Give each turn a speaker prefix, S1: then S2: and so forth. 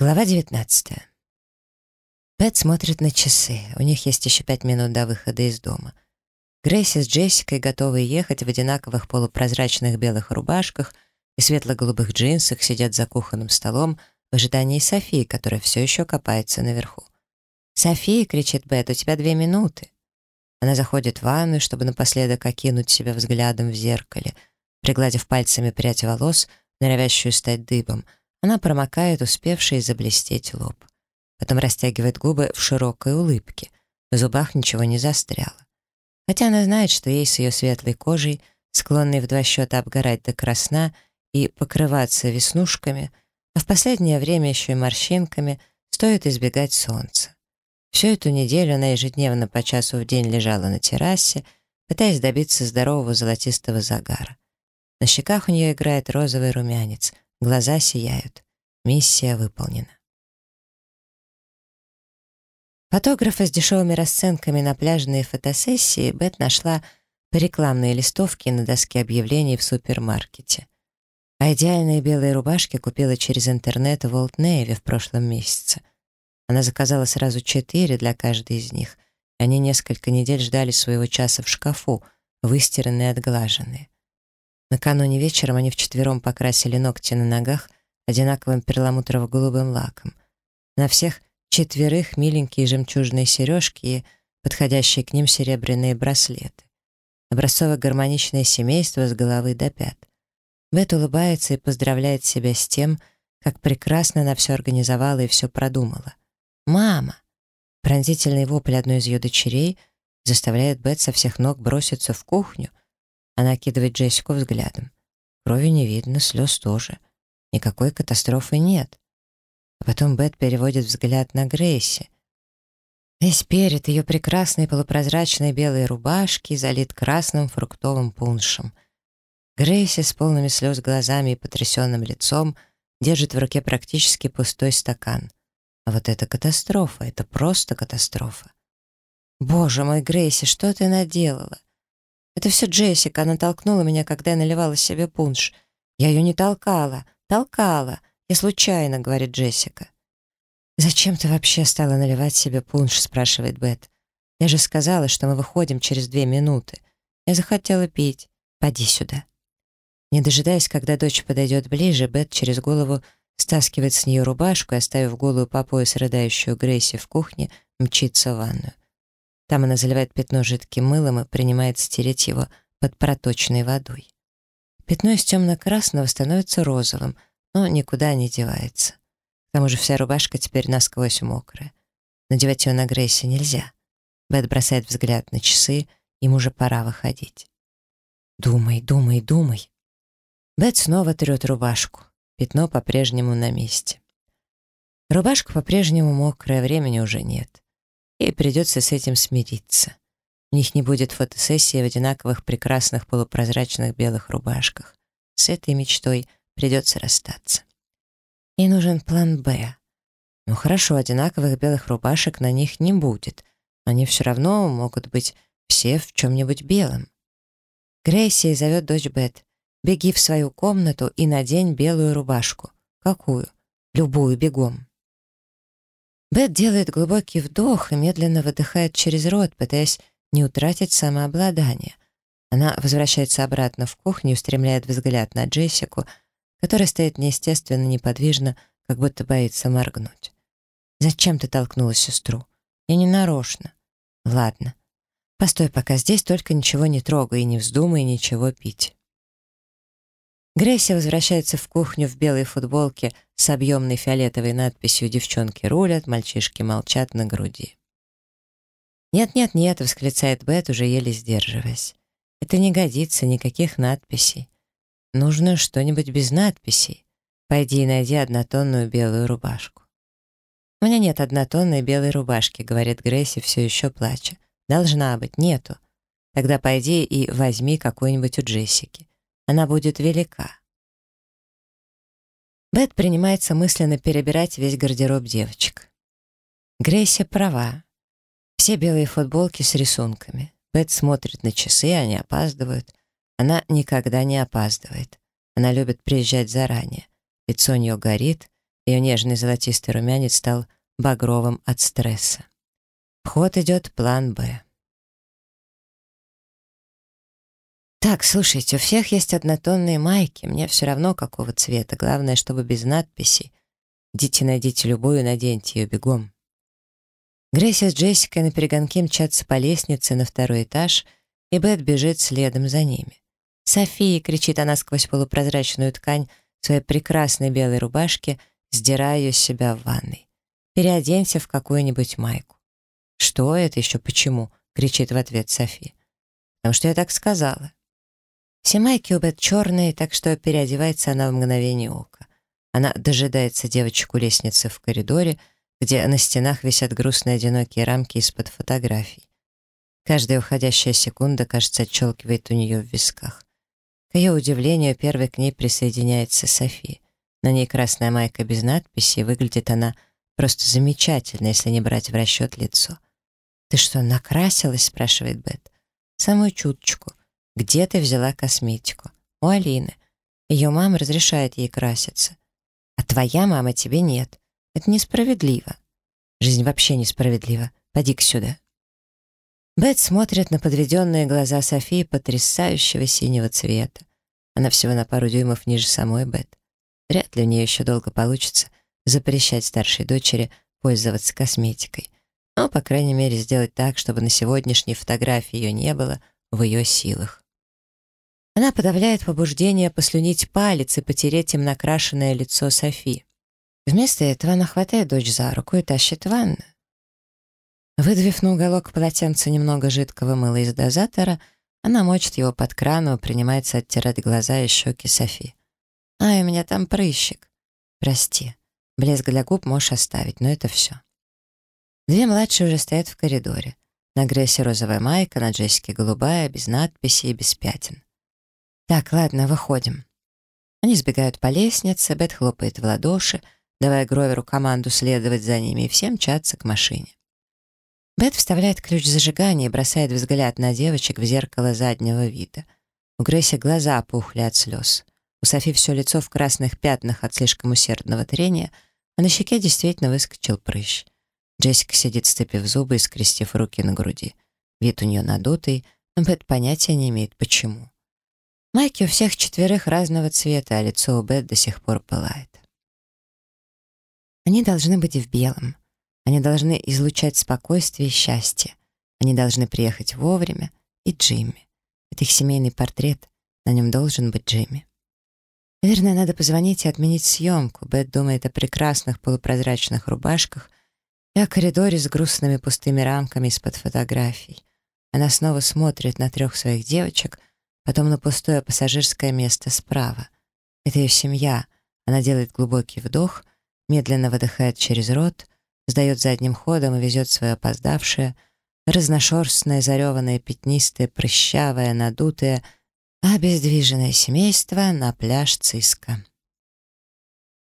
S1: Глава 19. Пэт смотрит на часы. У них есть еще пять минут до выхода из дома. Грейси с Джессикой готовы ехать в одинаковых полупрозрачных белых рубашках и светло-голубых джинсах, сидят за кухонным столом в ожидании Софии, которая все еще копается наверху. «София!» — кричит Бет, — «у тебя две минуты». Она заходит в ванную, чтобы напоследок окинуть себя взглядом в зеркале, пригладив пальцами прядь волос, норовящую стать дыбом — она промокает успевший заблестеть лоб. Потом растягивает губы в широкой улыбке. В зубах ничего не застряло. Хотя она знает, что ей с ее светлой кожей, склонной в два счета обгорать до красна и покрываться веснушками, а в последнее время еще и морщинками, стоит избегать солнца. Всю эту неделю она ежедневно по часу в день лежала на террасе, пытаясь добиться здорового золотистого загара. На щеках у нее играет розовый румянец, Глаза сияют. Миссия выполнена. Фотографа с дешевыми расценками на пляжные фотосессии Бет нашла по рекламной листовке на доске объявлений в супермаркете. А идеальные белые рубашки купила через интернет в Олд-Нейле в прошлом месяце. Она заказала сразу четыре для каждой из них, они несколько недель ждали своего часа в шкафу, выстиранные и отглаженные. Накануне вечером они вчетвером покрасили ногти на ногах одинаковым перламутрово-голубым лаком. На всех четверых миленькие жемчужные сережки и подходящие к ним серебряные браслеты. Образцово-гармоничное семейство с головы до пят. Бет улыбается и поздравляет себя с тем, как прекрасно она все организовала и все продумала. «Мама!» Пронзительный вопль одной из ее дочерей заставляет Бет со всех ног броситься в кухню, она окидывает Джессику взглядом. Крови не видно, слез тоже. Никакой катастрофы нет. А потом Бет переводит взгляд на Грейси. Весь перед ее прекрасной полупрозрачной белой рубашки залит красным фруктовым пуншем. Грейси с полными слез глазами и потрясенным лицом держит в руке практически пустой стакан. А вот это катастрофа, это просто катастрофа. «Боже мой, Грейси, что ты наделала?» Это все Джессика, она толкнула меня, когда я наливала себе пунш. Я ее не толкала, толкала. Я случайно, говорит Джессика. «Зачем ты вообще стала наливать себе пунш?» спрашивает Бет. «Я же сказала, что мы выходим через две минуты. Я захотела пить. Поди сюда». Не дожидаясь, когда дочь подойдет ближе, Бет через голову стаскивает с нее рубашку и, оставив голую по пояс рыдающую Грейси в кухне, мчится в ванную. Там она заливает пятно жидким мылом и принимает стереть его под проточной водой. Пятно из темно-красного становится розовым, но никуда не девается. К тому же вся рубашка теперь насквозь мокрая. Надевать ее на Грейси нельзя. Бет бросает взгляд на часы, ему уже пора выходить. «Думай, думай, думай». Бет снова трет рубашку. Пятно по-прежнему на месте. Рубашка по-прежнему мокрая, времени уже нет. Ей придется с этим смириться. У них не будет фотосессии в одинаковых прекрасных полупрозрачных белых рубашках. С этой мечтой придется расстаться. Ей нужен план «Б». Ну хорошо, одинаковых белых рубашек на них не будет. Они все равно могут быть все в чем-нибудь белом. Грейси зовет дочь Бет. «Беги в свою комнату и надень белую рубашку». «Какую?» «Любую, бегом». Бет делает глубокий вдох и медленно выдыхает через рот, пытаясь не утратить самообладание. Она возвращается обратно в кухню и устремляет взгляд на Джессику, которая стоит неестественно неподвижно, как будто боится моргнуть. «Зачем ты толкнула сестру?» «Я не нарочно». «Ладно. Постой пока здесь, только ничего не трогай и не вздумай ничего пить». Грейси возвращается в кухню в белой футболке с объемной фиолетовой надписью «Девчонки рулят, мальчишки молчат на груди». «Нет-нет-нет», — восклицает Бет, уже еле сдерживаясь. «Это не годится, никаких надписей. Нужно что-нибудь без надписей. Пойди и найди однотонную белую рубашку». «У меня нет однотонной белой рубашки», — говорит Грейси, все еще плача. «Должна быть, нету. Тогда пойди и возьми какую-нибудь у Джессики. Она будет велика». Бет принимается мысленно перебирать весь гардероб девочек. Грейси права. Все белые футболки с рисунками. Бет смотрит на часы, они опаздывают. Она никогда не опаздывает. Она любит приезжать заранее. Лицо у нее горит, Ее нежный золотистый румянец стал багровым от стресса. В ход идет план «Б». «Так, слушайте, у всех есть однотонные майки, мне все равно какого цвета, главное, чтобы без надписей. Идите найдите любую, наденьте ее бегом». Грейси с Джессикой на перегонке мчатся по лестнице на второй этаж, и Бет бежит следом за ними. «София!» — кричит она сквозь полупрозрачную ткань своей прекрасной белой рубашки, сдирая ее с себя в ванной. «Переоденься в какую-нибудь майку». «Что это еще почему?» — кричит в ответ София. «Потому что я так сказала». Все майки у Бет черные, так что переодевается она в мгновение ока. Она дожидается девочек у лестницы в коридоре, где на стенах висят грустные одинокие рамки из-под фотографий. Каждая уходящая секунда, кажется, отщелкивает у нее в висках. К ее удивлению, первой к ней присоединяется София. На ней красная майка без надписи, и выглядит она просто замечательно, если не брать в расчет лицо. «Ты что, накрасилась?» — спрашивает Бет. «Самую чуточку. Где ты взяла косметику? У Алины. Ее мама разрешает ей краситься. А твоя мама тебе нет. Это несправедливо. Жизнь вообще несправедлива. Поди-ка сюда. Бет смотрит на подведенные глаза Софии потрясающего синего цвета. Она всего на пару дюймов ниже самой Бет. Вряд ли у нее еще долго получится запрещать старшей дочери пользоваться косметикой. Но, по крайней мере, сделать так, чтобы на сегодняшней фотографии ее не было в ее силах. Она подавляет побуждение послюнить палец и потереть им накрашенное лицо Софи. Вместо этого она хватает дочь за руку и тащит в ванну. Выдавив на уголок полотенца немного жидкого мыла из дозатора, она мочит его под краном и принимается оттирать глаза и щеки Софи. «Ай, у меня там прыщик». «Прости. Блеск для губ можешь оставить, но это все». Две младшие уже стоят в коридоре. На Грессе розовая майка, на Джессике голубая, без надписи и без пятен. «Так, ладно, выходим». Они сбегают по лестнице, Бет хлопает в ладоши, давая Гроверу команду следовать за ними, и все мчатся к машине. Бет вставляет ключ зажигания и бросает взгляд на девочек в зеркало заднего вида. У Грейси глаза опухли от слез. У Софи все лицо в красных пятнах от слишком усердного трения, а на щеке действительно выскочил прыщ. Джессика сидит, степив зубы и скрестив руки на груди. Вид у нее надутый, но Бет понятия не имеет, почему. Майки у всех четверых разного цвета, а лицо у Бет до сих пор пылает. Они должны быть в белом. Они должны излучать спокойствие и счастье. Они должны приехать вовремя. И Джимми. Это их семейный портрет. На нем должен быть Джимми. Наверное, надо позвонить и отменить съемку. Бет думает о прекрасных полупрозрачных рубашках и о коридоре с грустными пустыми рамками из-под фотографий. Она снова смотрит на трех своих девочек — потом на пустое пассажирское место справа. Это ее семья. Она делает глубокий вдох, медленно выдыхает через рот, сдает задним ходом и везет свое опоздавшее, разношерстное, зареванное, пятнистое, прыщавое, надутое, обездвиженное семейство на пляж Циска.